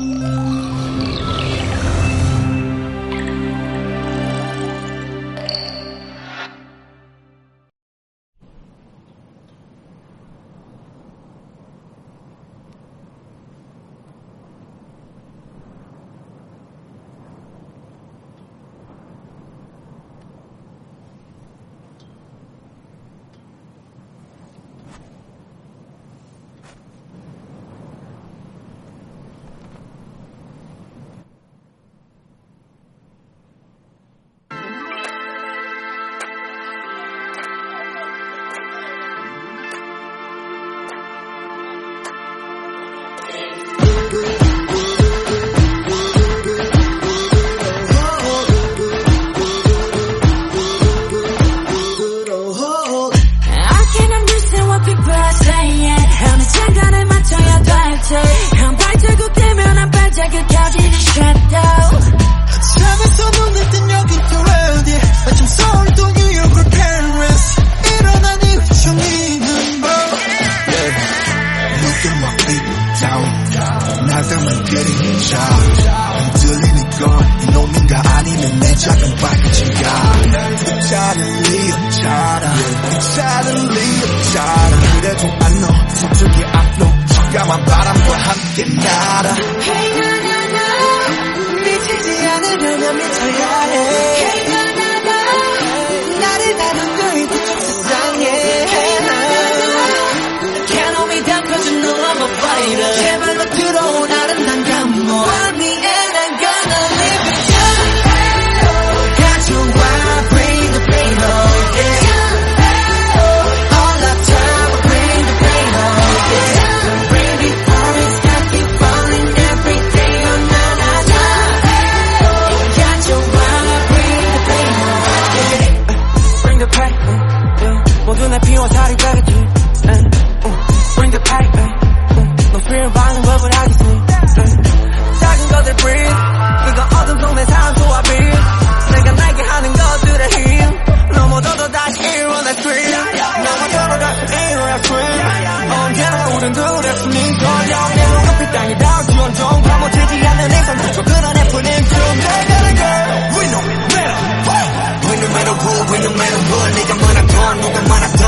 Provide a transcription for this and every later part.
Mm-hmm. 느낌 따라 Hey na na na 미치지 않으려면 미쳐야 거야 swim 언제나 우린 둘했으니 걸려내 눈앞이 땅이다 지원종 감어지지 않는 인상 저 그런 애뿐인 좀 내가는 girl We know better We no matter who We no matter 네가 많았던 누가 많았던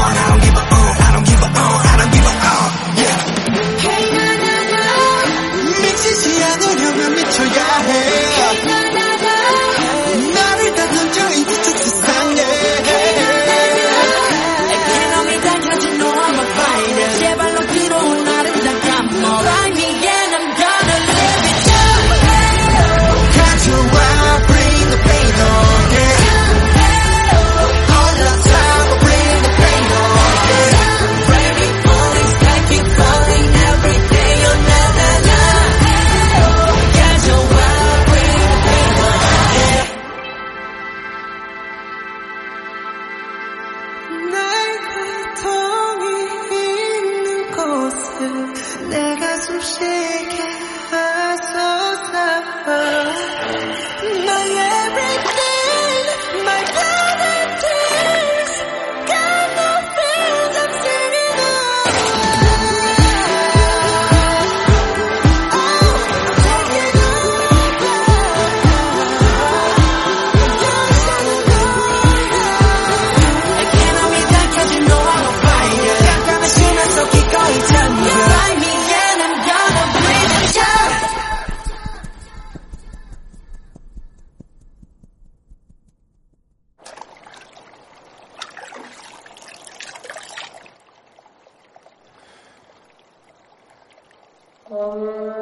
내가 숨 쉬게 ومن